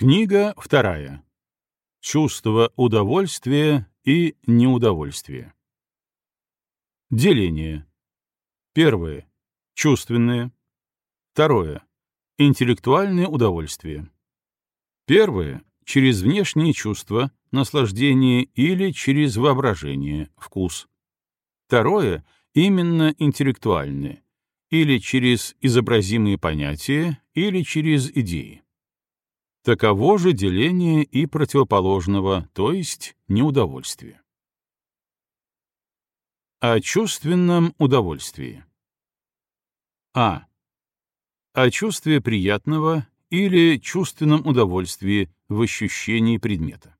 Книга вторая. Чувство удовольствия и неудовольствия. Деление. Первое. Чувственное. Второе. Интеллектуальное удовольствие. Первое — через внешние чувства, наслаждение или через воображение, вкус. Второе — именно интеллектуальное, или через изобразимые понятия, или через идеи. Таково же деление и противоположного, то есть неудовольствие. О чувственном удовольствии. А. О чувстве приятного или чувственном удовольствии в ощущении предмета.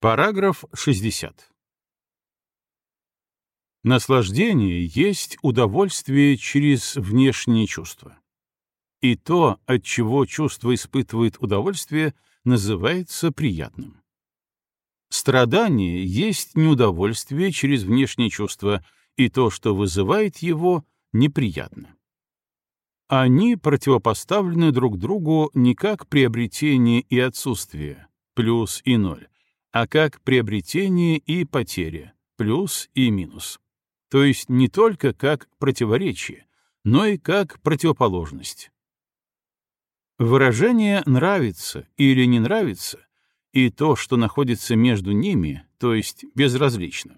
Параграф 60. Наслаждение есть удовольствие через внешние чувства. И то, от чего чувство испытывает удовольствие, называется приятным. Страдание есть неудовольствие через внешние чувства, и то, что вызывает его, неприятно. Они противопоставлены друг другу не как приобретение и отсутствие, плюс и ноль, а как приобретение и потеря, плюс и минус. То есть не только как противоречие, но и как противоположность. Выражение «нравится» или «не нравится» и то, что находится между ними, то есть безразлично,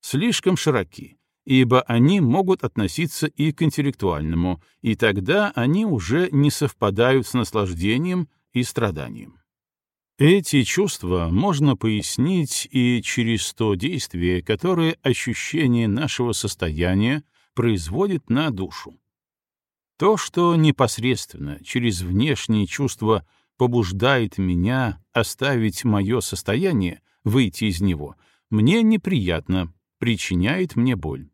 слишком широки, ибо они могут относиться и к интеллектуальному, и тогда они уже не совпадают с наслаждением и страданием. Эти чувства можно пояснить и через то действие, которое ощущение нашего состояния производит на душу. То, что непосредственно через внешние чувства побуждает меня оставить мое состояние, выйти из него, мне неприятно, причиняет мне боль.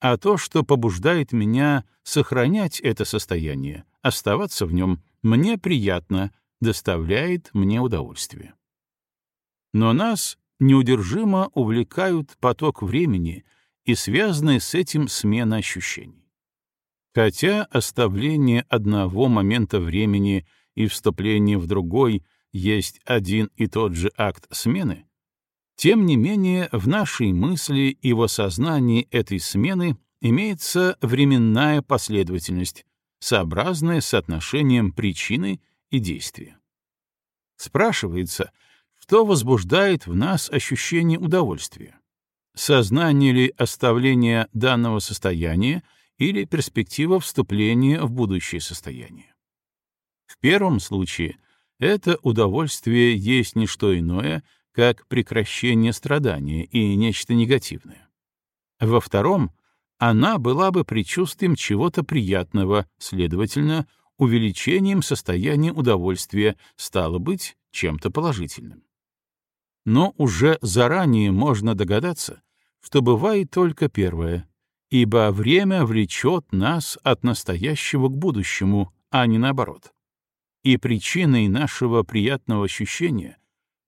А то, что побуждает меня сохранять это состояние, оставаться в нем, мне приятно, доставляет мне удовольствие. Но нас неудержимо увлекают поток времени и связанная с этим смена ощущений. Хотя оставление одного момента времени и вступление в другой есть один и тот же акт смены, тем не менее в нашей мысли и в осознании этой смены имеется временная последовательность, сообразная с соотношением причины и действия. Спрашивается, что возбуждает в нас ощущение удовольствия? Сознание ли оставления данного состояния или перспектива вступления в будущее состояние. В первом случае это удовольствие есть не что иное, как прекращение страдания и нечто негативное. Во втором она была бы предчувствием чего-то приятного, следовательно, увеличением состояния удовольствия, стало быть, чем-то положительным. Но уже заранее можно догадаться, что бывает только первое, ибо время влечет нас от настоящего к будущему, а не наоборот. И причиной нашего приятного ощущения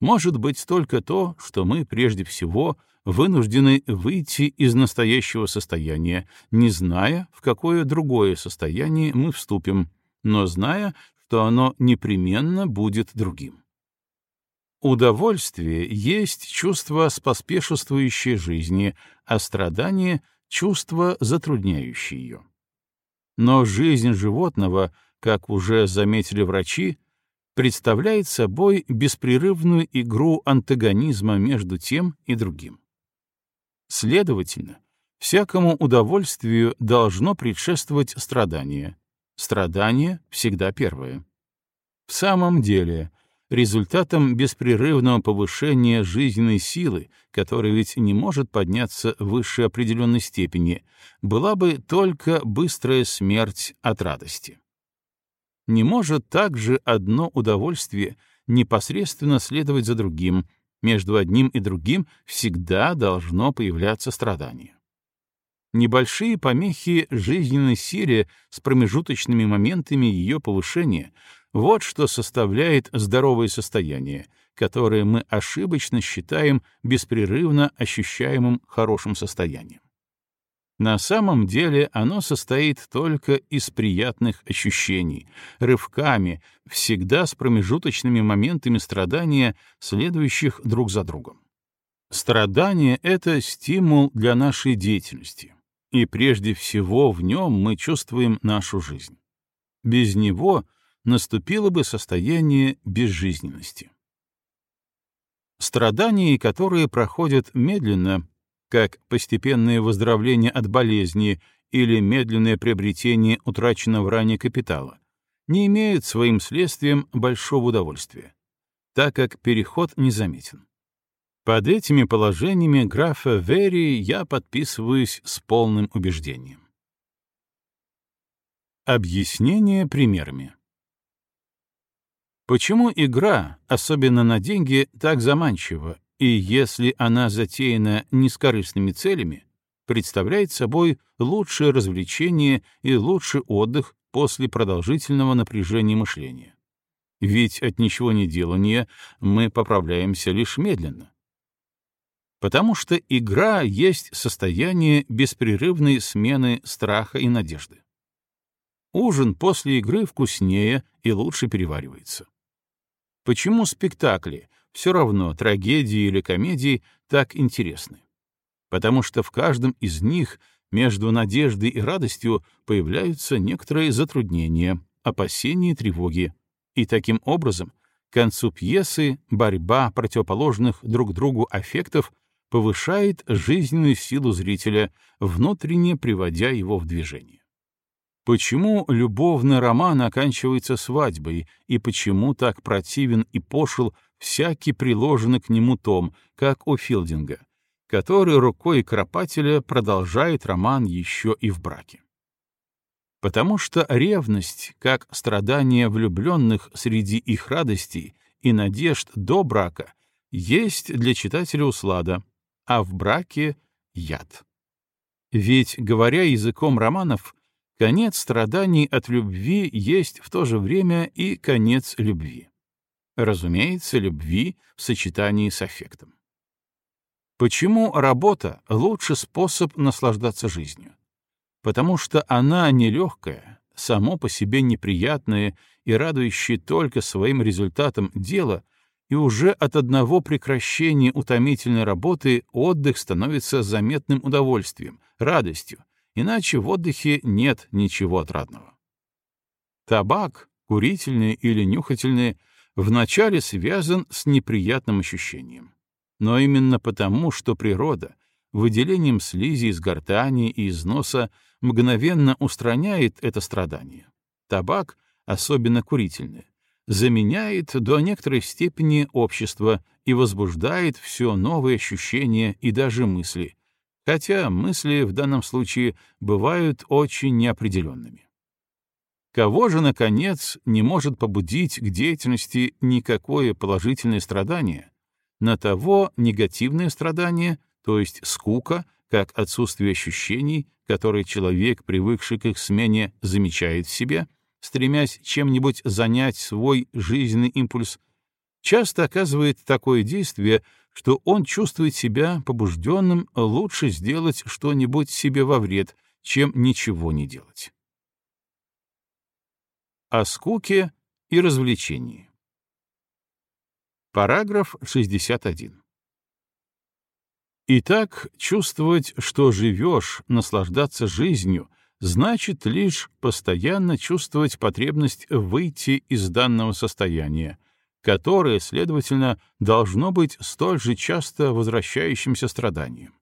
может быть только то, что мы прежде всего вынуждены выйти из настоящего состояния, не зная, в какое другое состояние мы вступим, но зная, что оно непременно будет другим. Удовольствие есть чувство споспешествующей жизни, а страдание — чувство, затрудняющее ее. Но жизнь животного, как уже заметили врачи, представляет собой беспрерывную игру антагонизма между тем и другим. Следовательно, всякому удовольствию должно предшествовать страдание. Страдание всегда первое. В самом деле, результатом беспрерывного повышения жизненной силы, которая ведь не может подняться выше определенной степени, была бы только быстрая смерть от радости. Не может также одно удовольствие непосредственно следовать за другим, между одним и другим всегда должно появляться страдание. Небольшие помехи жизненной силе с промежуточными моментами ее повышения вот что составляет здоровое состояние, которое мы ошибочно считаем беспрерывно ощущаемым хорошим состоянием. На самом деле оно состоит только из приятных ощущений, рывками, всегда с промежуточными моментами страдания, следующих друг за другом. Страдание — это стимул для нашей деятельности, и прежде всего в нем мы чувствуем нашу жизнь. Без него наступило бы состояние безжизненности. Страдания, которые проходят медленно, как постепенное выздоровление от болезни или медленное приобретение утраченного ранее капитала, не имеют своим следствием большого удовольствия, так как переход незаметен. Под этими положениями графа Вери я подписываюсь с полным убеждением. Объяснение примерами. Почему игра, особенно на деньги, так заманчива и если она затеяна не с корыстными целями, представляет собой лучшее развлечение и лучший отдых после продолжительного напряжения мышления. Ведь от ничего не делания мы поправляемся лишь медленно. Потому что игра есть состояние беспрерывной смены страха и надежды. Ужин после игры вкуснее и лучше переваривается. Почему спектакли, все равно, трагедии или комедии, так интересны. Потому что в каждом из них между надеждой и радостью появляются некоторые затруднения, опасения и тревоги. И таким образом, к концу пьесы борьба противоположных друг другу аффектов повышает жизненную силу зрителя, внутренне приводя его в движение. Почему любовный роман оканчивается свадьбой, и почему так противен и пошел всякий приложенный к нему том, как у Филдинга, который рукой кропателя продолжает роман еще и в браке. Потому что ревность, как страдание влюбленных среди их радостей и надежд до брака, есть для читателя услада, а в браке — яд. Ведь, говоря языком романов, конец страданий от любви есть в то же время и конец любви. Разумеется, любви в сочетании с аффектом. Почему работа — лучший способ наслаждаться жизнью? Потому что она нелегкая, само по себе неприятное и радующее только своим результатом дело, и уже от одного прекращения утомительной работы отдых становится заметным удовольствием, радостью, иначе в отдыхе нет ничего отрадного. Табак, курительный или нюхательный, вначале связан с неприятным ощущением. Но именно потому, что природа выделением слизи из гортани и из носа мгновенно устраняет это страдание. Табак, особенно курительный, заменяет до некоторой степени общество и возбуждает все новые ощущения и даже мысли, хотя мысли в данном случае бывают очень неопределенными. Кого же, наконец, не может побудить к деятельности никакое положительное страдание? На того негативное страдание, то есть скука, как отсутствие ощущений, которые человек, привыкший к их смене, замечает в себе, стремясь чем-нибудь занять свой жизненный импульс, часто оказывает такое действие, что он чувствует себя побужденным лучше сделать что-нибудь себе во вред, чем ничего не делать о скуке и развлечении. Параграф 61. Итак, чувствовать, что живешь, наслаждаться жизнью, значит лишь постоянно чувствовать потребность выйти из данного состояния, которое, следовательно, должно быть столь же часто возвращающимся страданием.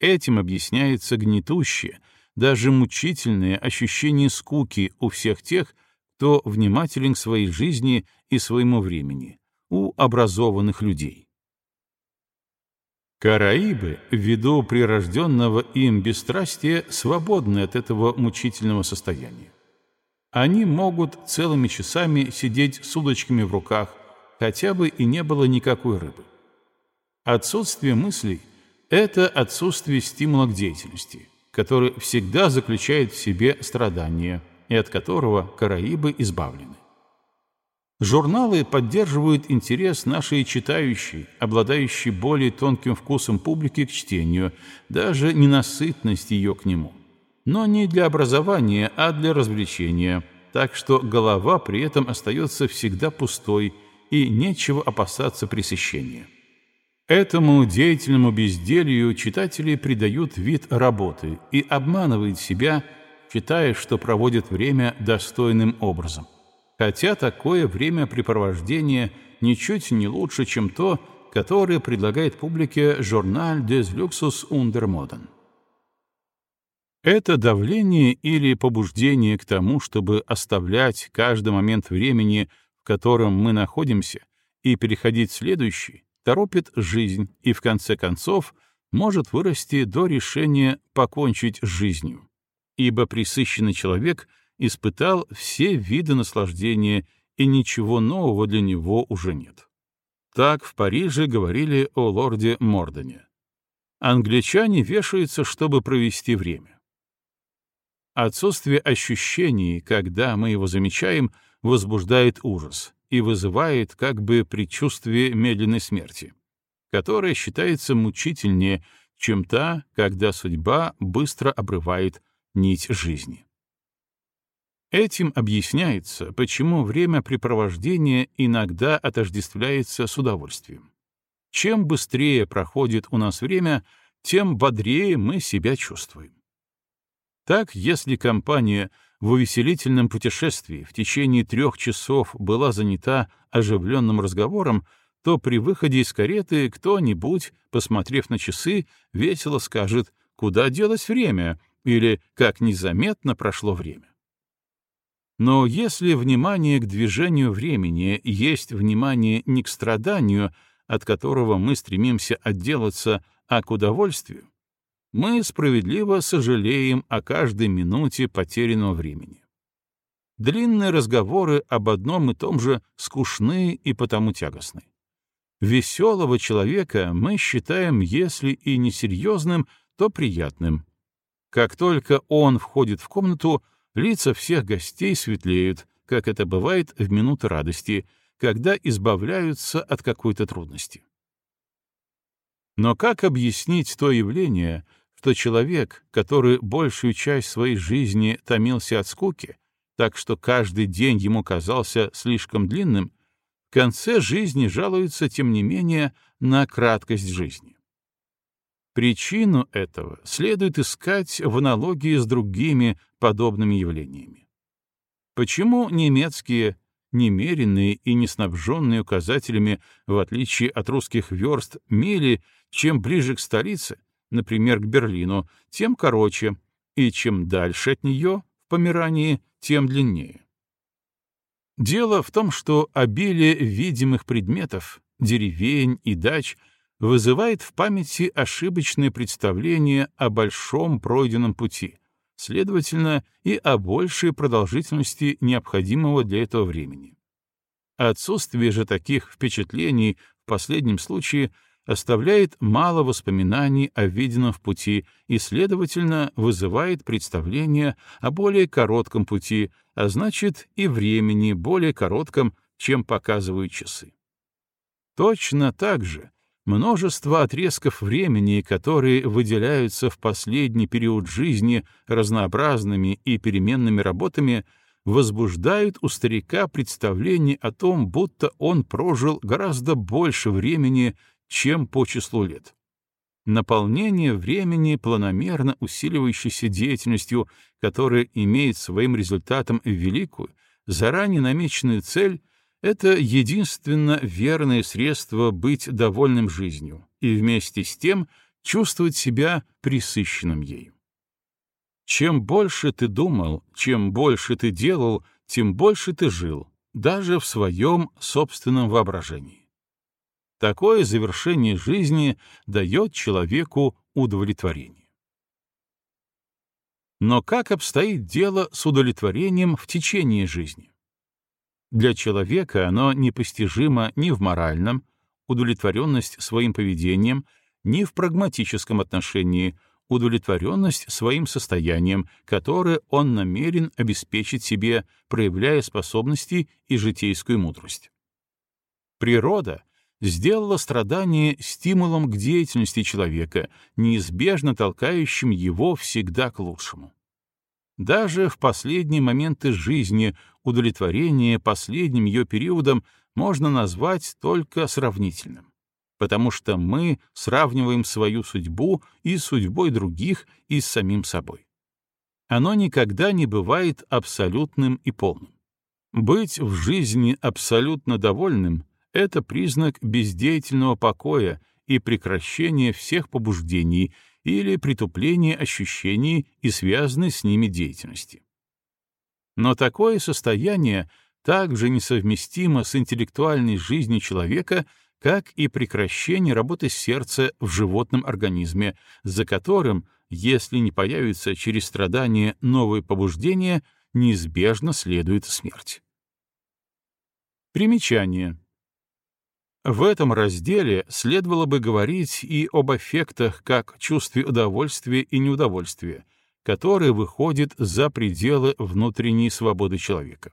Этим объясняется гнетущее, даже мучительное ощущение скуки у всех тех, кто внимателен к своей жизни и своему времени, у образованных людей. Караибы, ввиду прирожденного им бесстрастия, свободны от этого мучительного состояния. Они могут целыми часами сидеть с удочками в руках, хотя бы и не было никакой рыбы. Отсутствие мыслей — это отсутствие стимула к деятельности, который всегда заключает в себе страдания, и от которого Караибы избавлены. Журналы поддерживают интерес нашей читающей, обладающей более тонким вкусом публики к чтению, даже ненасытность ее к нему. Но не для образования, а для развлечения, так что голова при этом остается всегда пустой, и нечего опасаться пресыщения. Этому деятельному безделью читатели придают вид работы и обманывают себя, считая, что проводят время достойным образом. Хотя такое времяпрепровождение ничуть не лучше, чем то, которое предлагает публике журнал des Luxus der Это давление или побуждение к тому, чтобы оставлять каждый момент времени, в котором мы находимся, и переходить в следующий, торопит жизнь и, в конце концов, может вырасти до решения покончить с жизнью. Ибо присыщенный человек — испытал все виды наслаждения, и ничего нового для него уже нет. Так в Париже говорили о лорде Мордоне. Англичане вешаются, чтобы провести время. Отсутствие ощущений, когда мы его замечаем, возбуждает ужас и вызывает как бы предчувствие медленной смерти, которая считается мучительнее, чем та, когда судьба быстро обрывает нить жизни. Этим объясняется, почему времяпрепровождение иногда отождествляется с удовольствием. Чем быстрее проходит у нас время, тем бодрее мы себя чувствуем. Так, если компания в увеселительном путешествии в течение трех часов была занята оживленным разговором, то при выходе из кареты кто-нибудь, посмотрев на часы, весело скажет «Куда делось время?» или «Как незаметно прошло время». Но если внимание к движению времени есть внимание не к страданию, от которого мы стремимся отделаться, а к удовольствию, мы справедливо сожалеем о каждой минуте потерянного времени. Длинные разговоры об одном и том же скучны и потому тягостны. Веселого человека мы считаем, если и несерьезным, то приятным. Как только он входит в комнату, лица всех гостей светлеют, как это бывает в минуты радости, когда избавляются от какой-то трудности. Но как объяснить то явление, что человек, который большую часть своей жизни томился от скуки, так что каждый день ему казался слишком длинным, в конце жизни жалуется, тем не менее, на краткость жизни? Причину этого следует искать в аналогии с другими подобными явлениями. Почему немецкие, немеренные и не снабженные указателями, в отличие от русских верст, мили, чем ближе к столице, например, к Берлину, тем короче, и чем дальше от нее, в Померании, тем длиннее? Дело в том, что обилие видимых предметов, деревень и дач — вызывает в памяти ошибочное представление о большом пройденном пути, следовательно, и о большей продолжительности необходимого для этого времени. Отсутствие же таких впечатлений в последнем случае оставляет мало воспоминаний о виденном в пути и, следовательно, вызывает представление о более коротком пути, а значит и времени более коротком, чем показывают часы. Точно так же Множество отрезков времени, которые выделяются в последний период жизни разнообразными и переменными работами, возбуждают у старика представление о том, будто он прожил гораздо больше времени, чем по числу лет. Наполнение времени планомерно усиливающейся деятельностью, которая имеет своим результатом великую, заранее намеченную цель — это единственно верное средство быть довольным жизнью и вместе с тем чувствовать себя присыщенным ею. Чем больше ты думал, чем больше ты делал, тем больше ты жил, даже в своем собственном воображении. Такое завершение жизни дает человеку удовлетворение. Но как обстоит дело с удовлетворением в течение жизни? Для человека оно непостижимо ни в моральном, удовлетворенность своим поведением, ни в прагматическом отношении, удовлетворенность своим состоянием, которое он намерен обеспечить себе, проявляя способности и житейскую мудрость. Природа сделала страдание стимулом к деятельности человека, неизбежно толкающим его всегда к лучшему. Даже в последние моменты жизни удовлетворение последним ее периодом можно назвать только сравнительным потому что мы сравниваем свою судьбу и судьбой других и с самим собой. Оно никогда не бывает абсолютным и полным. Быть в жизни абсолютно довольным — это признак бездеятельного покоя и прекращения всех побуждений или притупления ощущений и связанной с ними деятельности. Но такое состояние также несовместимо с интеллектуальной жизнью человека — как и прекращение работы сердца в животном организме, за которым, если не появится через страдания новые побуждения, неизбежно следует смерть. Примечание. В этом разделе следовало бы говорить и об эффектах как чувстве удовольствия и неудовольствия, которые выходят за пределы внутренней свободы человека.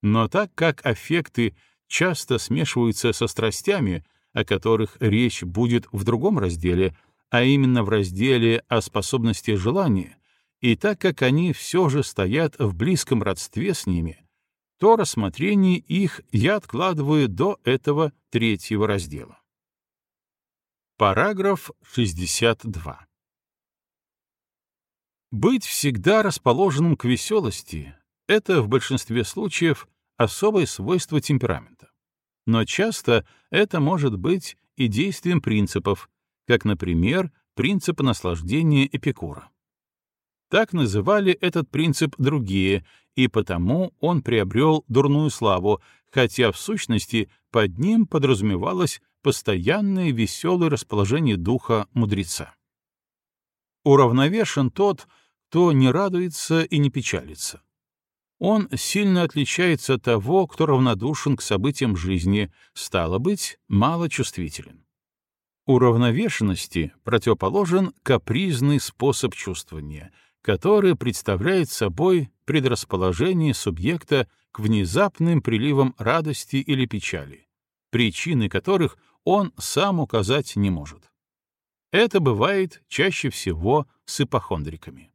Но так как аффекты часто смешиваются со страстями, о которых речь будет в другом разделе, а именно в разделе о способности желания, и так как они все же стоят в близком родстве с ними, то рассмотрение их я откладываю до этого третьего раздела. Параграф 62. Быть всегда расположенным к веселости — это в большинстве случаев особое свойство темперамента. Но часто это может быть и действием принципов, как, например, принципа наслаждения Эпикура. Так называли этот принцип другие, и потому он приобрел дурную славу, хотя в сущности под ним подразумевалось постоянное веселое расположение духа мудреца. Уравновешен тот, кто не радуется и не печалится, он сильно отличается от того, кто равнодушен к событиям жизни, стало быть, мало чувствителен. Уравновешенности противоположен капризный способ чувствования, который представляет собой предрасположение субъекта к внезапным приливам радости или печали, причины которых он сам указать не может. Это бывает чаще всего с ипохондриками.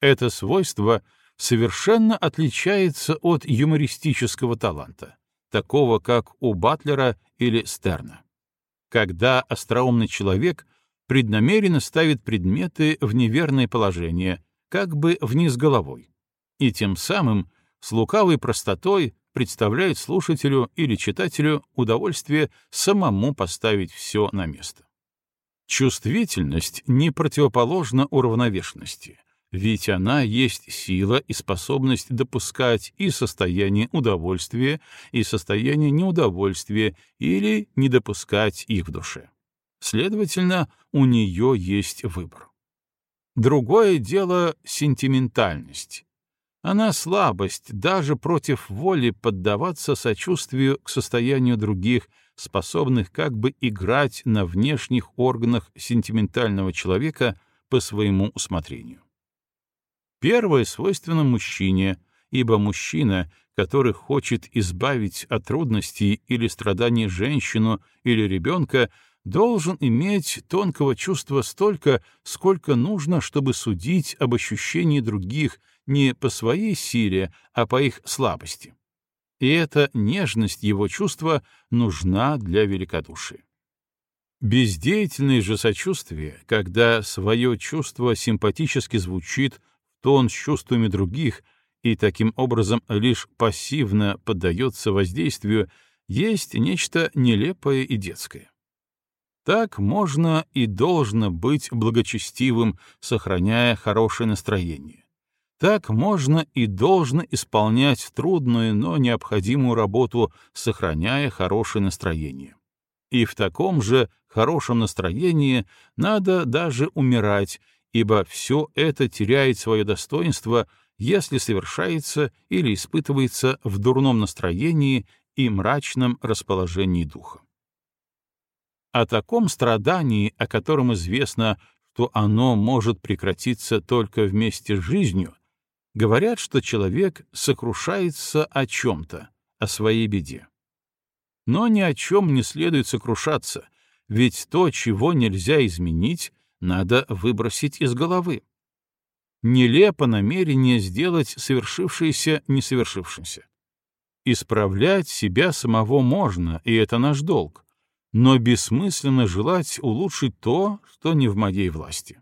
Это свойство — совершенно отличается от юмористического таланта, такого как у Батлера или Стерна. Когда остроумный человек преднамеренно ставит предметы в неверное положение, как бы вниз головой, и тем самым с лукавой простотой представляет слушателю или читателю удовольствие самому поставить все на место. Чувствительность не противоположна уравновешенности — ведь она есть сила и способность допускать и состояние удовольствия, и состояние неудовольствия, или не допускать их в душе. Следовательно, у нее есть выбор. Другое дело — сентиментальность. Она слабость, даже против воли поддаваться сочувствию к состоянию других, способных как бы играть на внешних органах сентиментального человека по своему усмотрению. Первое свойственно мужчине, ибо мужчина, который хочет избавить от трудностей или страданий женщину или ребенка, должен иметь тонкого чувства столько, сколько нужно, чтобы судить об ощущении других не по своей силе, а по их слабости. И эта нежность его чувства нужна для великодушия. Бездеятельное же сочувствие, когда свое чувство симпатически звучит тон с чувствами других и таким образом лишь пассивно поддается воздействию, есть нечто нелепое и детское. Так можно и должно быть благочестивым, сохраняя хорошее настроение. Так можно и должно исполнять трудную, но необходимую работу, сохраняя хорошее настроение. И в таком же хорошем настроении надо даже умирать, ибо все это теряет свое достоинство, если совершается или испытывается в дурном настроении и мрачном расположении духа. О таком страдании, о котором известно, что оно может прекратиться только вместе с жизнью, говорят, что человек сокрушается о чем-то, о своей беде. Но ни о чем не следует сокрушаться, ведь то, чего нельзя изменить, надо выбросить из головы. Нелепо намерение сделать совершившееся несовершившимся. Исправлять себя самого можно, и это наш долг, но бессмысленно желать улучшить то, что не в моей власти.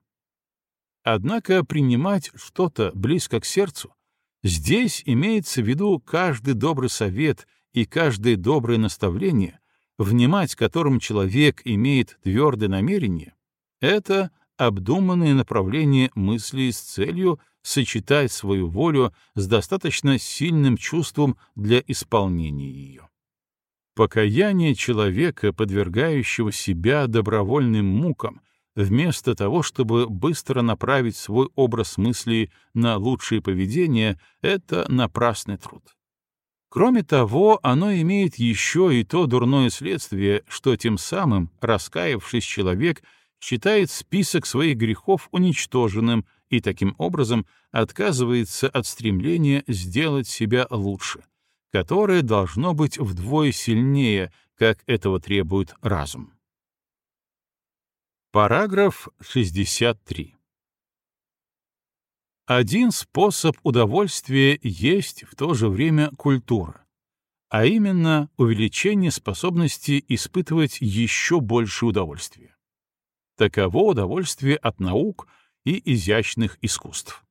Однако принимать что-то близко к сердцу, здесь имеется в виду каждый добрый совет и каждое доброе наставление, внимать которым человек имеет твердое намерение, это обдуманное направление мысли с целью сочетать свою волю с достаточно сильным чувством для исполнения ее. Покаяние человека, подвергающего себя добровольным мукам, вместо того, чтобы быстро направить свой образ мысли на лучшее поведение, это напрасный труд. Кроме того, оно имеет еще и то дурное следствие, что тем самым, раскаявшись человек, считает список своих грехов уничтоженным и таким образом отказывается от стремления сделать себя лучше, которое должно быть вдвое сильнее, как этого требует разум. Параграф 63. Один способ удовольствия есть в то же время культура, а именно увеличение способности испытывать еще больше удовольствия. Таково удовольствие от наук и изящных искусств.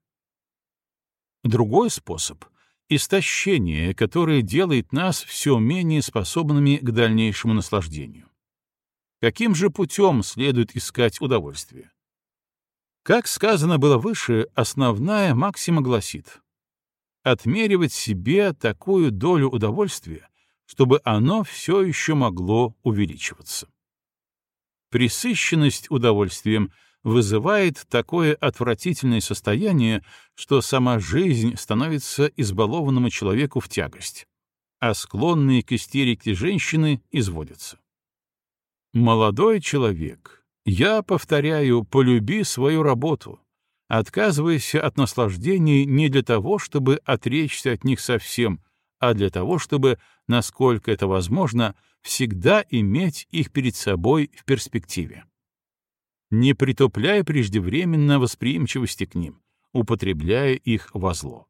Другой способ — истощение, которое делает нас все менее способными к дальнейшему наслаждению. Каким же путем следует искать удовольствие? Как сказано было выше, основная максима гласит отмеривать себе такую долю удовольствия, чтобы оно все еще могло увеличиваться. Присыщенность удовольствием вызывает такое отвратительное состояние, что сама жизнь становится избалованному человеку в тягость, а склонные к истерике женщины изводятся. Молодой человек, я повторяю, полюби свою работу. Отказывайся от наслаждений не для того, чтобы отречься от них совсем, а для того, чтобы, насколько это возможно, всегда иметь их перед собой в перспективе. Не притупляя преждевременно восприимчивости к ним, употребляя их во зло.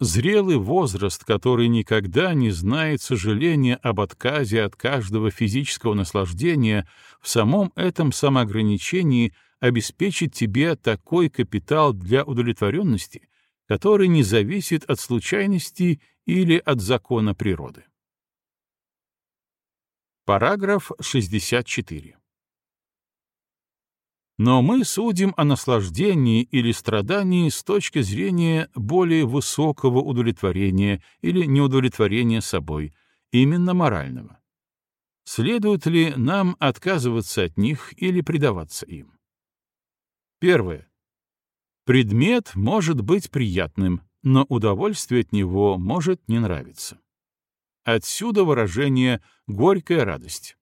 Зрелый возраст, который никогда не знает сожаления об отказе от каждого физического наслаждения, в самом этом самоограничении обеспечит тебе такой капитал для удовлетворенности, который не зависит от случайности или от закона природы. Параграф 64. Но мы судим о наслаждении или страдании с точки зрения более высокого удовлетворения или неудовлетворения собой, именно морального. Следует ли нам отказываться от них или предаваться им? Первое. Предмет может быть приятным, но удовольствие от него может не нравиться. Отсюда выражение «горькая радость».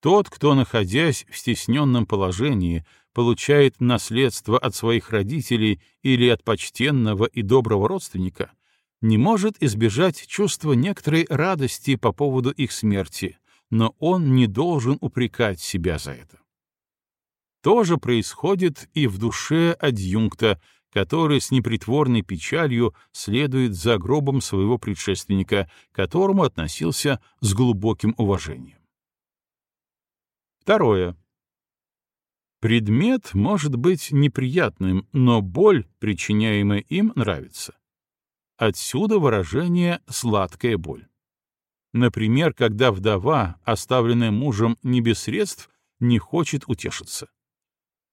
Тот, кто, находясь в стесненном положении, получает наследство от своих родителей или от почтенного и доброго родственника, не может избежать чувства некоторой радости по поводу их смерти, но он не должен упрекать себя за это. То же происходит и в душе адъюнкта, который с непритворной печалью следует за гробом своего предшественника, к которому относился с глубоким уважением. Второе. Предмет может быть неприятным, но боль, причиняемая им, нравится. Отсюда выражение «сладкая боль». Например, когда вдова, оставленная мужем не без средств, не хочет утешиться.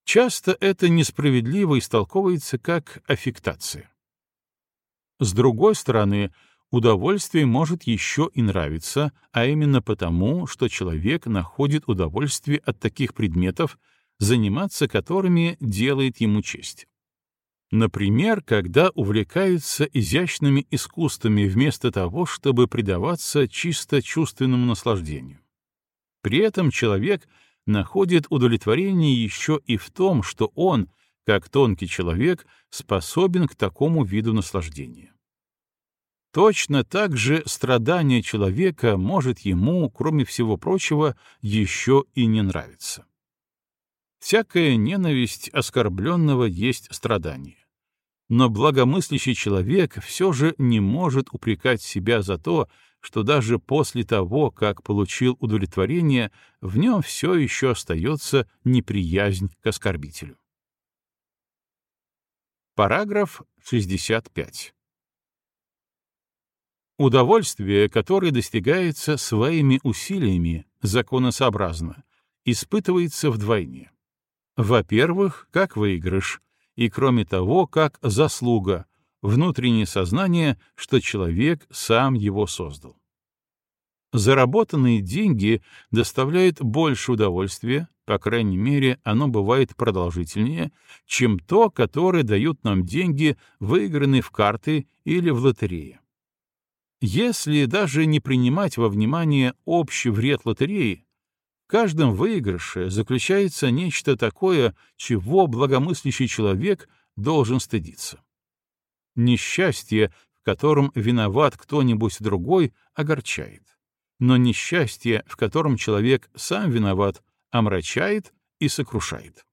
Часто это несправедливо истолковывается как аффектация. С другой стороны, удовольствие может еще и нравиться, а именно потому, что человек находит удовольствие от таких предметов, заниматься которыми делает ему честь. Например, когда увлекаются изящными искусствами вместо того, чтобы предаваться чисто чувственному наслаждению. При этом человек находит удовлетворение еще и в том, что он, как тонкий человек, способен к такому виду наслаждения. Точно так же страдание человека может ему, кроме всего прочего, еще и не нравиться. Всякая ненависть оскорбленного есть страдание. Но благомыслящий человек все же не может упрекать себя за то, что даже после того, как получил удовлетворение, в нем все еще остается неприязнь к оскорбителю. Параграф 65. Удовольствие, которое достигается своими усилиями, законосообразно, испытывается вдвойне. Во-первых, как выигрыш, и кроме того, как заслуга, внутреннее сознание, что человек сам его создал. Заработанные деньги доставляют больше удовольствия, по крайней мере, оно бывает продолжительнее, чем то, которое дают нам деньги, выигранные в карты или в лотерее. Если даже не принимать во внимание общий вред лотереи, в каждом выигрыше заключается нечто такое, чего благомыслящий человек должен стыдиться. Несчастье, в котором виноват кто-нибудь другой, огорчает. Но несчастье, в котором человек сам виноват, омрачает и сокрушает.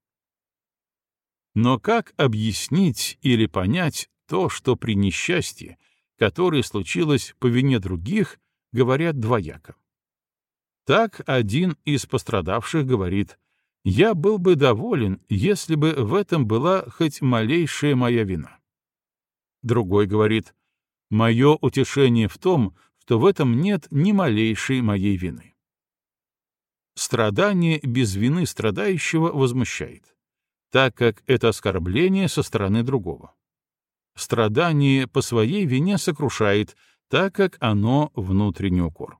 Но как объяснить или понять то, что при несчастье которое случилось по вине других, говорят двояко. Так один из пострадавших говорит, «Я был бы доволен, если бы в этом была хоть малейшая моя вина». Другой говорит, «Мое утешение в том, что в этом нет ни малейшей моей вины». Страдание без вины страдающего возмущает, так как это оскорбление со стороны другого страдание по своей вине сокрушает, так как оно внутренний укор.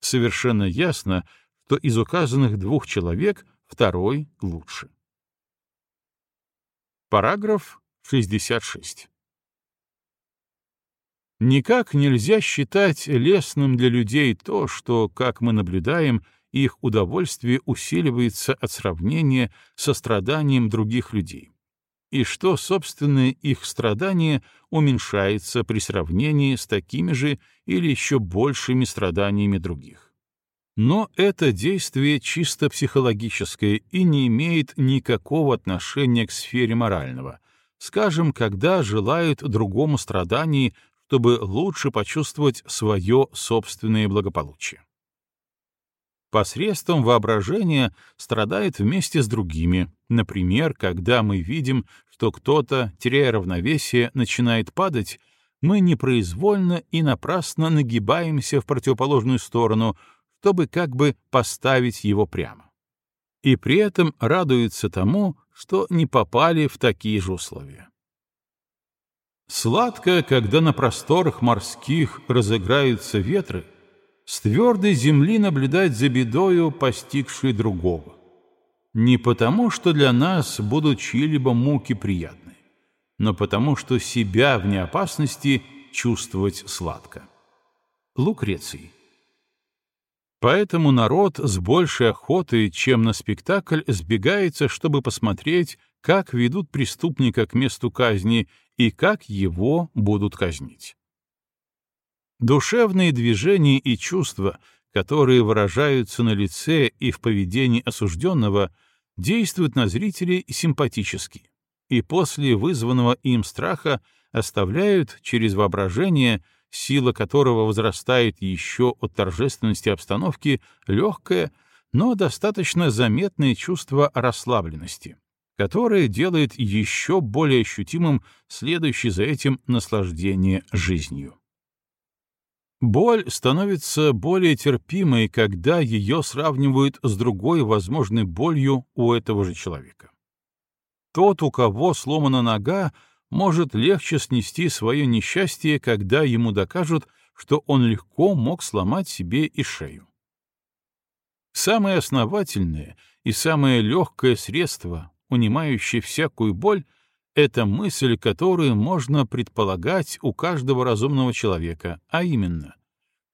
Совершенно ясно, что из указанных двух человек второй лучше. Параграф 66. Никак нельзя считать лестным для людей то, что, как мы наблюдаем, их удовольствие усиливается от сравнения со страданием других людей и что собственное их страдание уменьшается при сравнении с такими же или еще большими страданиями других. Но это действие чисто психологическое и не имеет никакого отношения к сфере морального, скажем, когда желают другому страданий, чтобы лучше почувствовать свое собственное благополучие посредством воображения страдает вместе с другими. Например, когда мы видим, что кто-то, теряя равновесие, начинает падать, мы непроизвольно и напрасно нагибаемся в противоположную сторону, чтобы как бы поставить его прямо. И при этом радуются тому, что не попали в такие же условия. Сладко, когда на просторах морских разыграются ветры, с твердой земли наблюдать за бедою, постигшей другого. Не потому, что для нас будут чьи-либо муки приятны, но потому, что себя вне опасности чувствовать сладко. Лукреций. Поэтому народ с большей охотой, чем на спектакль, сбегается, чтобы посмотреть, как ведут преступника к месту казни и как его будут казнить. Душевные движения и чувства, которые выражаются на лице и в поведении осужденного, действуют на зрителей симпатически, и после вызванного им страха оставляют через воображение, сила которого возрастает еще от торжественности обстановки, легкое, но достаточно заметное чувство расслабленности, которое делает еще более ощутимым следующий за этим наслаждение жизнью. Боль становится более терпимой, когда ее сравнивают с другой возможной болью у этого же человека. Тот, у кого сломана нога, может легче снести свое несчастье, когда ему докажут, что он легко мог сломать себе и шею. Самое основательное и самое легкое средство, унимающее всякую боль, это мысль, которую можно предполагать у каждого разумного человека, а именно,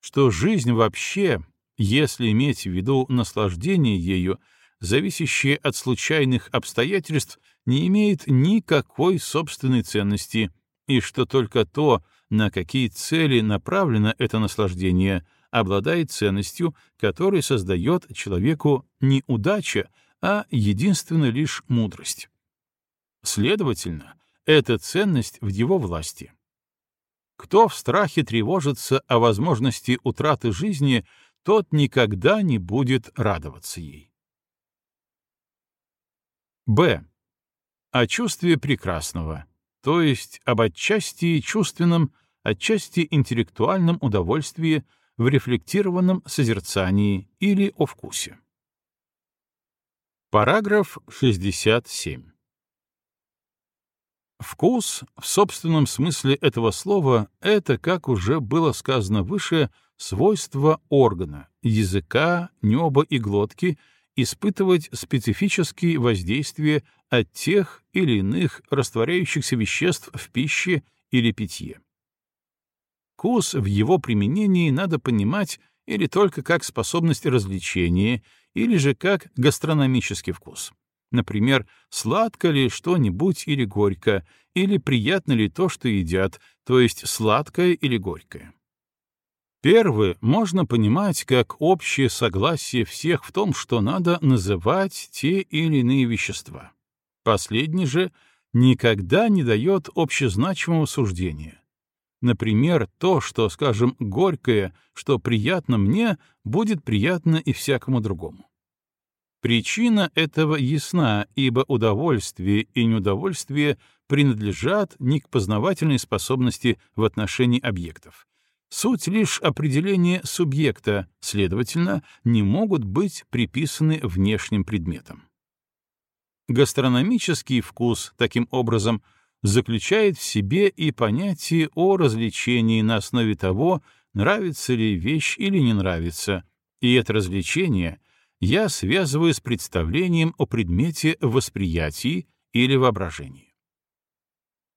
что жизнь вообще если иметь в виду наслаждение ею, зависящее от случайных обстоятельств, не имеет никакой собственной ценности, и что только то, на какие цели направлено это наслаждение, обладает ценностью, которая создает человеку не удача, а единственно лишь мудрость. Следовательно, эта ценность в его власти. Кто в страхе тревожится о возможности утраты жизни, тот никогда не будет радоваться ей. Б. О чувстве прекрасного, то есть об отчасти чувственном, отчасти интеллектуальном удовольствии в рефлектированном созерцании или о вкусе. Параграф 67. Вкус, в собственном смысле этого слова, это, как уже было сказано выше, свойство органа, языка, неба и глотки испытывать специфические воздействия от тех или иных растворяющихся веществ в пище или питье. Вкус в его применении надо понимать или только как способность развлечения, или же как гастрономический вкус. Например, сладко ли что-нибудь или горько, или приятно ли то, что едят, то есть сладкое или горькое. Первое можно понимать как общее согласие всех в том, что надо называть те или иные вещества. Последний же никогда не дает общезначимого суждения. Например, то, что, скажем, горькое, что приятно мне, будет приятно и всякому другому. Причина этого ясна, ибо удовольствие и неудовольствие принадлежат не к познавательной способности в отношении объектов. Суть лишь определение субъекта, следовательно, не могут быть приписаны внешним предметам. Гастрономический вкус, таким образом, заключает в себе и понятие о развлечении на основе того, нравится ли вещь или не нравится, и это развлечение — я связываю с представлением о предмете восприятии или воображении.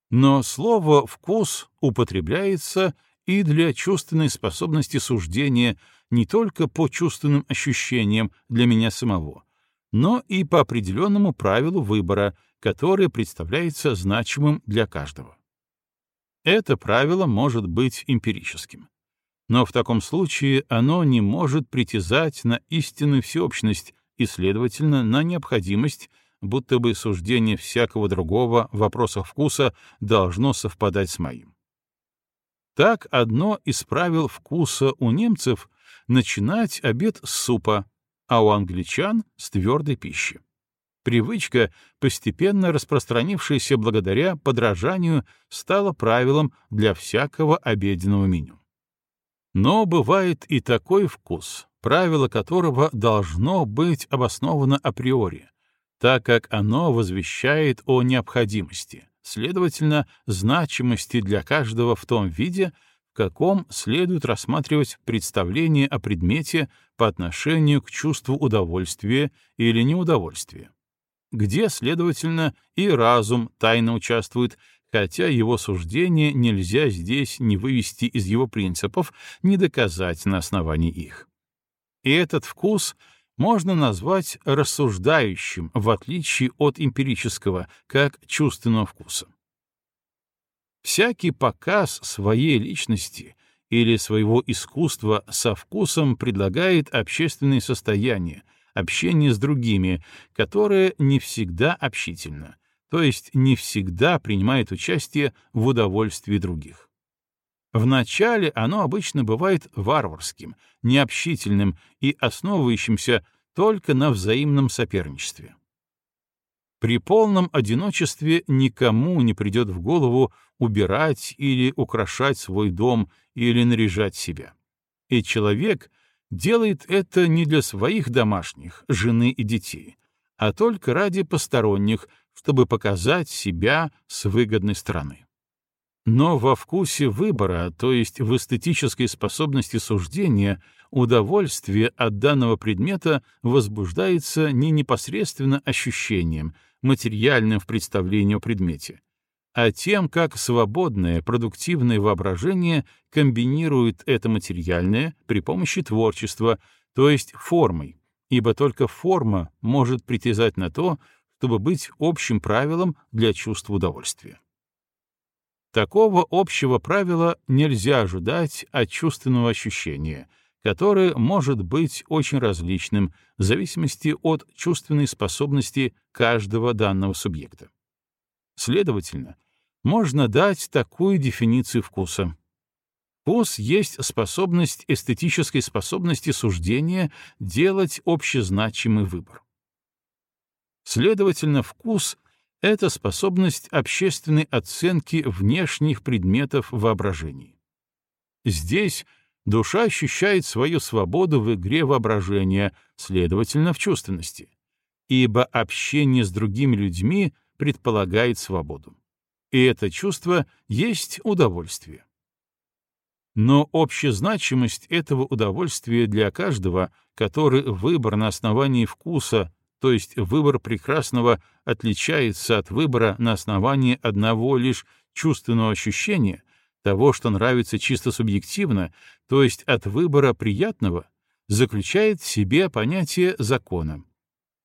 Но слово «вкус» употребляется и для чувственной способности суждения не только по чувственным ощущениям для меня самого, но и по определенному правилу выбора, которое представляется значимым для каждого. Это правило может быть эмпирическим но в таком случае оно не может притязать на истинную всеобщность и, следовательно, на необходимость, будто бы суждение всякого другого в вопросах вкуса должно совпадать с моим. Так одно из правил вкуса у немцев — начинать обед с супа, а у англичан — с твердой пищи. Привычка, постепенно распространившаяся благодаря подражанию, стала правилом для всякого обеденного меню. Но бывает и такой вкус, правило которого должно быть обосновано априори, так как оно возвещает о необходимости, следовательно, значимости для каждого в том виде, в каком следует рассматривать представление о предмете по отношению к чувству удовольствия или неудовольствия, где, следовательно, и разум тайно участвует, хотя его суждение нельзя здесь ни вывести из его принципов, ни доказать на основании их. И этот вкус можно назвать рассуждающим, в отличие от эмпирического, как чувственного вкуса. Всякий показ своей личности или своего искусства со вкусом предлагает общественное состояние, общение с другими, которое не всегда общительно, то есть не всегда принимает участие в удовольствии других. Вначале оно обычно бывает варварским, необщительным и основывающимся только на взаимном соперничестве. При полном одиночестве никому не придет в голову убирать или украшать свой дом или наряжать себя. И человек делает это не для своих домашних, жены и детей, а только ради посторонних, чтобы показать себя с выгодной стороны. Но во вкусе выбора, то есть в эстетической способности суждения, удовольствие от данного предмета возбуждается не непосредственно ощущением, материальным в представлении о предмете, а тем, как свободное, продуктивное воображение комбинирует это материальное при помощи творчества, то есть формой, ибо только форма может притязать на то, чтобы быть общим правилом для чувства удовольствия. Такого общего правила нельзя ожидать от чувственного ощущения, которое может быть очень различным в зависимости от чувственной способности каждого данного субъекта. Следовательно, можно дать такую дефиницию вкуса. Вкус есть способность эстетической способности суждения делать общезначимый выбор. Следовательно, вкус — это способность общественной оценки внешних предметов воображений. Здесь душа ощущает свою свободу в игре воображения, следовательно, в чувственности, ибо общение с другими людьми предполагает свободу. И это чувство есть удовольствие. Но общезначимость этого удовольствия для каждого, который выбор на основании вкуса, то есть выбор прекрасного, отличается от выбора на основании одного лишь чувственного ощущения, того, что нравится чисто субъективно, то есть от выбора приятного, заключает в себе понятие закона.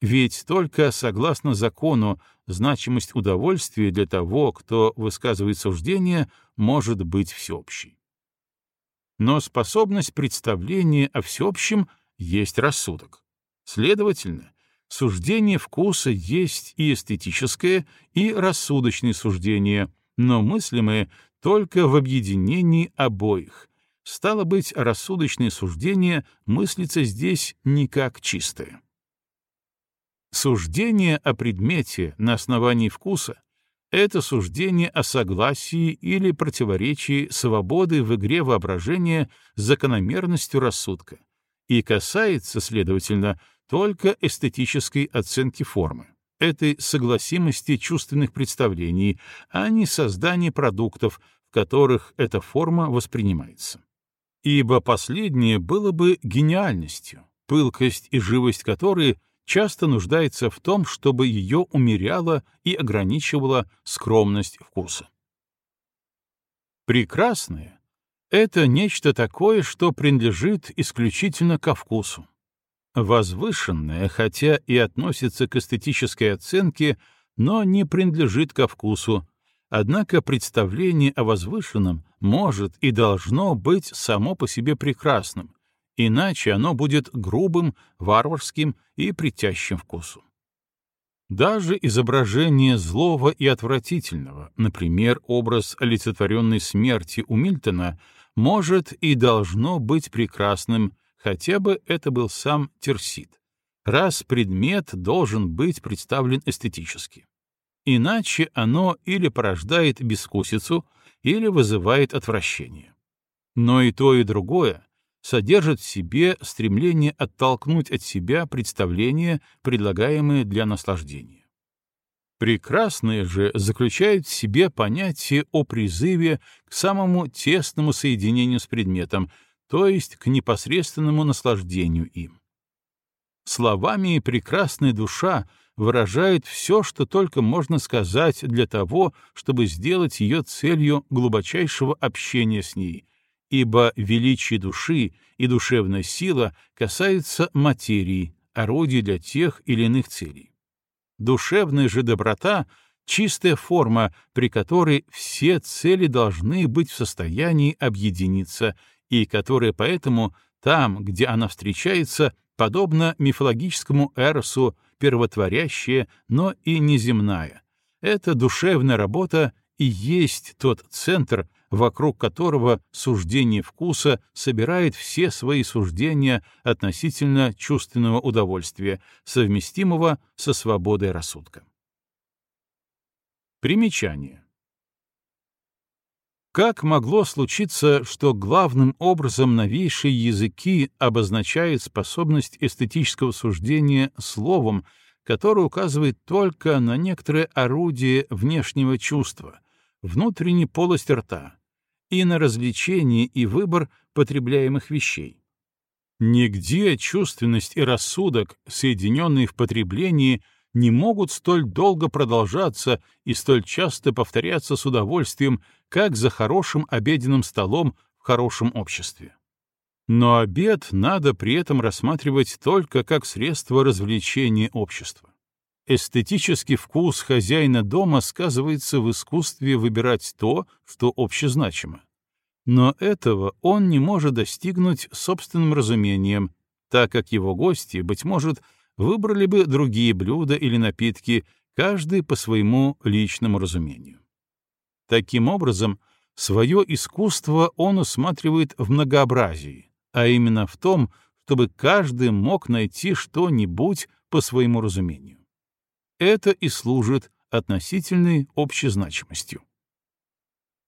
Ведь только согласно закону значимость удовольствия для того, кто высказывает суждение, может быть всеобщей но способность представления о всеобщем есть рассудок. Следовательно, суждение вкуса есть и эстетическое, и рассудочное суждение, но мыслимое только в объединении обоих. Стало быть, рассудочное суждение мыслится здесь не как чистое. Суждение о предмете на основании вкуса это суждение о согласии или противоречии свободы в игре воображения с закономерностью рассудка и касается, следовательно, только эстетической оценки формы, этой согласимости чувственных представлений, а не создания продуктов, в которых эта форма воспринимается. Ибо последнее было бы гениальностью, пылкость и живость которой часто нуждается в том, чтобы ее умеряла и ограничивала скромность вкуса. Прекрасное — это нечто такое, что принадлежит исключительно ко вкусу. Возвышенное, хотя и относится к эстетической оценке, но не принадлежит ко вкусу, однако представление о возвышенном может и должно быть само по себе прекрасным, иначе оно будет грубым, варварским и притящим вкусу. Даже изображение злого и отвратительного, например, образ олицетворенной смерти у Мильтона, может и должно быть прекрасным, хотя бы это был сам Терсид, раз предмет должен быть представлен эстетически. Иначе оно или порождает бескусицу, или вызывает отвращение. Но и то, и другое содержит в себе стремление оттолкнуть от себя представления, предлагаемые для наслаждения. Прекрасное же заключает в себе понятие о призыве к самому тесному соединению с предметом, то есть к непосредственному наслаждению им. Словами «прекрасная душа» выражает все, что только можно сказать для того, чтобы сделать ее целью глубочайшего общения с ней, ибо величие души и душевная сила касаются материи, орудий для тех или иных целей. Душевная же доброта — чистая форма, при которой все цели должны быть в состоянии объединиться, и которая поэтому там, где она встречается, подобно мифологическому Эросу, первотворящая, но и неземная. Это душевная работа и есть тот центр, вокруг которого суждение вкуса собирает все свои суждения относительно чувственного удовольствия, совместимого со свободой рассудка. Примечание. Как могло случиться, что главным образом новейшие языки обозначают способность эстетического суждения словом, которое указывает только на некоторое орудие внешнего чувства, внутренней полости рта, и на развлечение и выбор потребляемых вещей. Нигде чувственность и рассудок, соединенные в потреблении, не могут столь долго продолжаться и столь часто повторяться с удовольствием, как за хорошим обеденным столом в хорошем обществе. Но обед надо при этом рассматривать только как средство развлечения общества. Эстетический вкус хозяина дома сказывается в искусстве выбирать то, что общезначимо. Но этого он не может достигнуть собственным разумением, так как его гости, быть может, выбрали бы другие блюда или напитки, каждый по своему личному разумению. Таким образом, свое искусство он усматривает в многообразии, а именно в том, чтобы каждый мог найти что-нибудь по своему разумению. Это и служит относительной общезначимостью.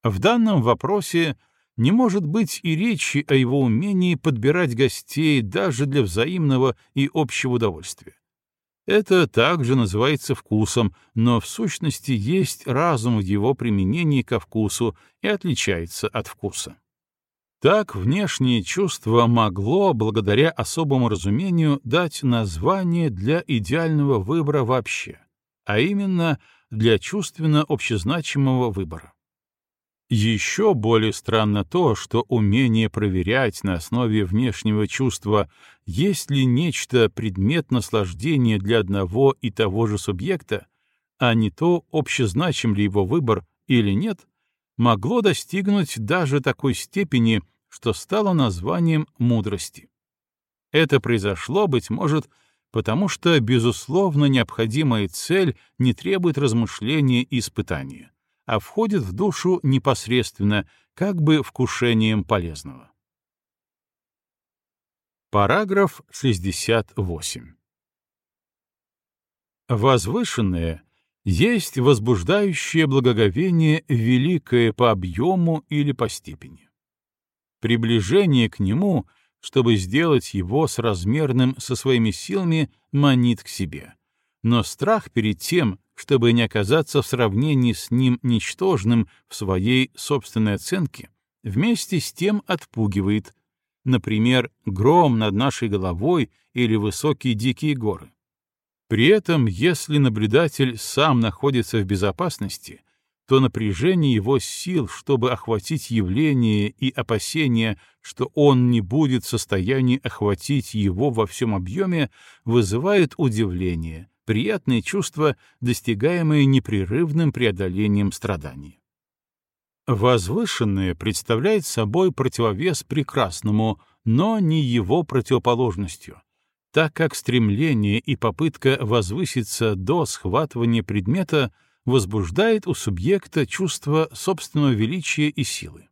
В данном вопросе не может быть и речи о его умении подбирать гостей даже для взаимного и общего удовольствия. Это также называется вкусом, но в сущности есть разум в его применении ко вкусу и отличается от вкуса. Так внешнее чувство могло, благодаря особому разумению, дать название для идеального выбора вообще, а именно для чувственно общезначимого выбора. Еще более странно то, что умение проверять на основе внешнего чувства, есть ли нечто предмет наслаждения для одного и того же субъекта, а не то, общезначим ли его выбор или нет, могло достигнуть даже такой степени, что стало названием мудрости. Это произошло, быть может, потому что, безусловно, необходимая цель не требует размышления и испытания а входит в душу непосредственно, как бы вкушением полезного. Параграф 68. Возвышенное есть возбуждающее благоговение великое по объему или по степени. Приближение к нему, чтобы сделать его соразмерным со своими силами, манит к себе. Но страх перед тем, чтобы не оказаться в сравнении с ним ничтожным в своей собственной оценке, вместе с тем отпугивает, например, гром над нашей головой или высокие дикие горы. При этом, если наблюдатель сам находится в безопасности, то напряжение его сил, чтобы охватить явление и опасение, что он не будет в состоянии охватить его во всем объеме, вызывает удивление, приятные чувства, достигаемые непрерывным преодолением страданий. Возвышенное представляет собой противовес прекрасному, но не его противоположностью, так как стремление и попытка возвыситься до схватывания предмета возбуждает у субъекта чувство собственного величия и силы.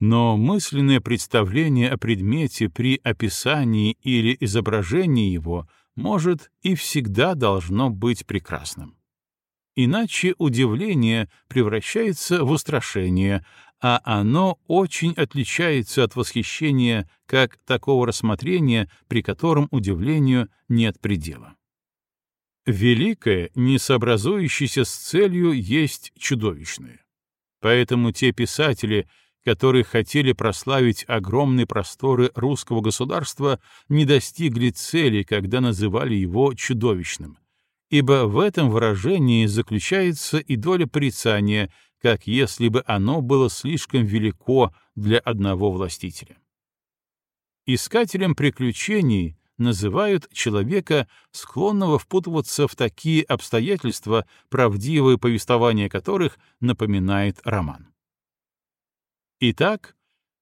Но мысленное представление о предмете при описании или изображении его — может и всегда должно быть прекрасным. Иначе удивление превращается в устрашение, а оно очень отличается от восхищения как такого рассмотрения, при котором удивлению нет предела. Великое, не сообразующееся с целью, есть чудовищное. Поэтому те писатели, которые хотели прославить огромные просторы русского государства, не достигли цели, когда называли его чудовищным, ибо в этом выражении заключается и доля порицания, как если бы оно было слишком велико для одного властителя. Искателем приключений называют человека, склонного впутываться в такие обстоятельства, правдивое повествование которых напоминает роман. Итак,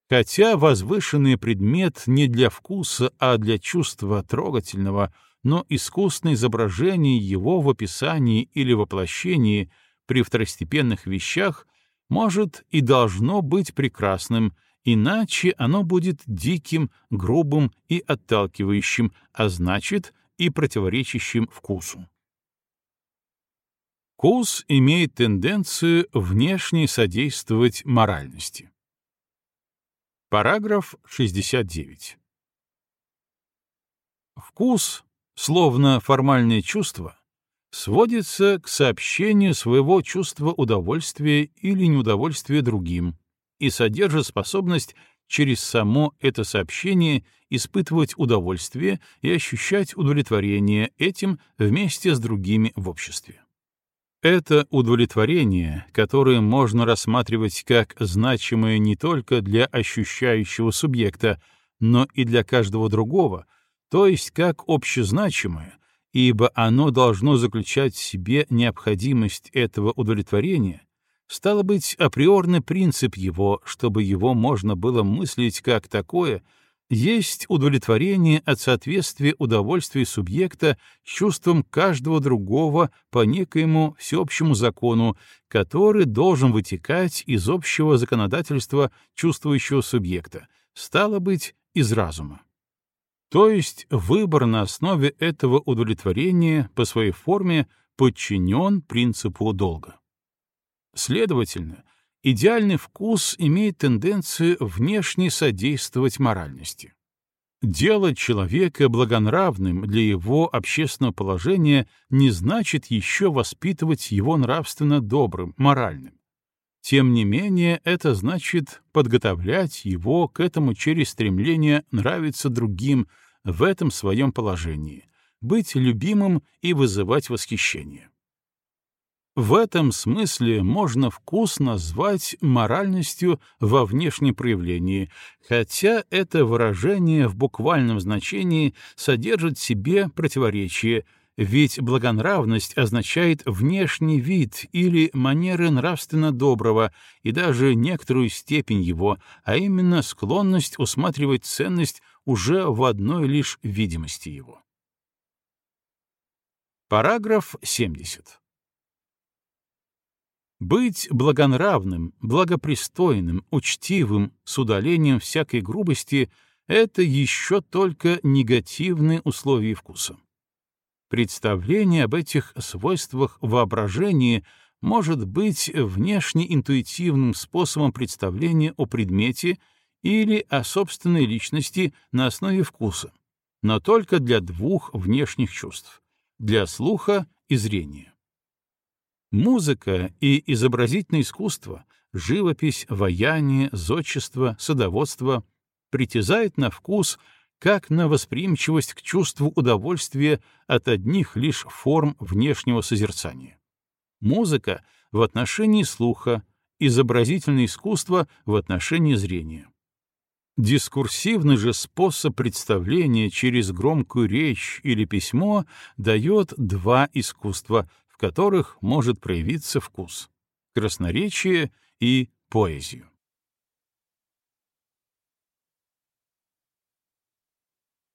хотя возвышенный предмет не для вкуса, а для чувства трогательного, но искусное изображение его в описании или воплощении при второстепенных вещах может и должно быть прекрасным, иначе оно будет диким, грубым и отталкивающим, а значит и противоречащим вкусу. Вкус имеет тенденцию внешне содействовать моральности. Параграф 69. Вкус, словно формальное чувство, сводится к сообщению своего чувства удовольствия или неудовольствия другим и содержит способность через само это сообщение испытывать удовольствие и ощущать удовлетворение этим вместе с другими в обществе. Это удовлетворение, которое можно рассматривать как значимое не только для ощущающего субъекта, но и для каждого другого, то есть как общезначимое, ибо оно должно заключать в себе необходимость этого удовлетворения, стало быть, априорный принцип его, чтобы его можно было мыслить как такое — есть удовлетворение от соответствия удовольствия субъекта чувствам каждого другого по некоему всеобщему закону, который должен вытекать из общего законодательства чувствующего субъекта, стало быть, из разума. То есть выбор на основе этого удовлетворения по своей форме подчинен принципу долга. Следовательно, идеальный вкус имеет тенденцию внешне содействовать моральности. Делать человека благонравным для его общественного положения не значит еще воспитывать его нравственно добрым, моральным. Тем не менее, это значит подготовлять его к этому через стремление нравиться другим в этом своем положении, быть любимым и вызывать восхищение. В этом смысле можно вкус назвать моральностью во внешнем проявлении, хотя это выражение в буквальном значении содержит в себе противоречие, ведь благонравность означает внешний вид или манеры нравственно доброго и даже некоторую степень его, а именно склонность усматривать ценность уже в одной лишь видимости его. Параграф 70. Быть благонравным, благопристойным, учтивым, с удалением всякой грубости — это еще только негативные условия вкуса. Представление об этих свойствах воображения может быть внешне интуитивным способом представления о предмете или о собственной личности на основе вкуса, но только для двух внешних чувств — для слуха и зрения. Музыка и изобразительное искусство, живопись, ваяние, зодчество, садоводство притязают на вкус как на восприимчивость к чувству удовольствия от одних лишь форм внешнего созерцания. Музыка в отношении слуха, изобразительное искусство в отношении зрения. Дискурсивный же способ представления через громкую речь или письмо дает два искусства, в которых может проявиться вкус — красноречие и поэзию.